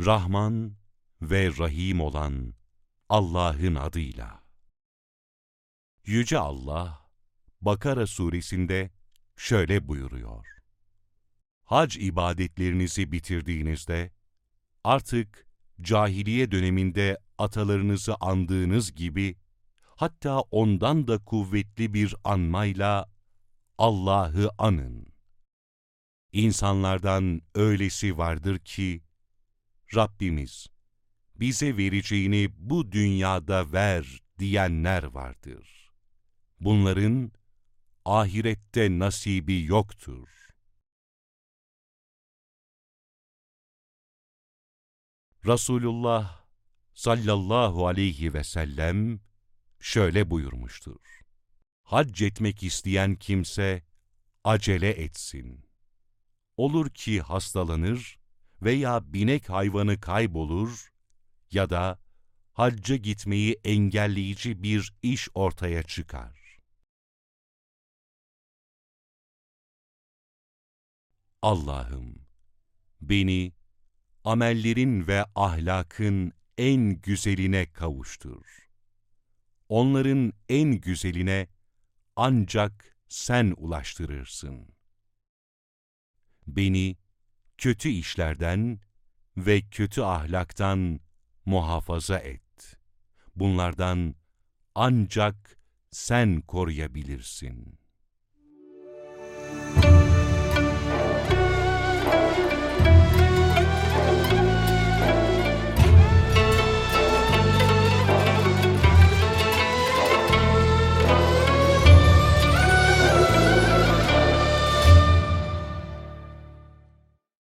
Rahman ve Rahim olan Allah'ın adıyla. Yüce Allah, Bakara suresinde şöyle buyuruyor. Hac ibadetlerinizi bitirdiğinizde, artık cahiliye döneminde atalarınızı andığınız gibi, hatta ondan da kuvvetli bir anmayla Allah'ı anın. İnsanlardan öylesi vardır ki, Rabbimiz, bize vereceğini bu dünyada ver diyenler vardır. Bunların ahirette nasibi yoktur. Resulullah sallallahu aleyhi ve sellem şöyle buyurmuştur. Hac etmek isteyen kimse acele etsin. Olur ki hastalanır veya binek hayvanı kaybolur ya da hacca gitmeyi engelleyici bir iş ortaya çıkar. Allah'ım, beni amellerin ve ahlakın en güzeline kavuştur. Onların en güzeline ancak sen ulaştırırsın. Beni kötü işlerden ve kötü ahlaktan muhafaza et. Bunlardan ancak sen koruyabilirsin.''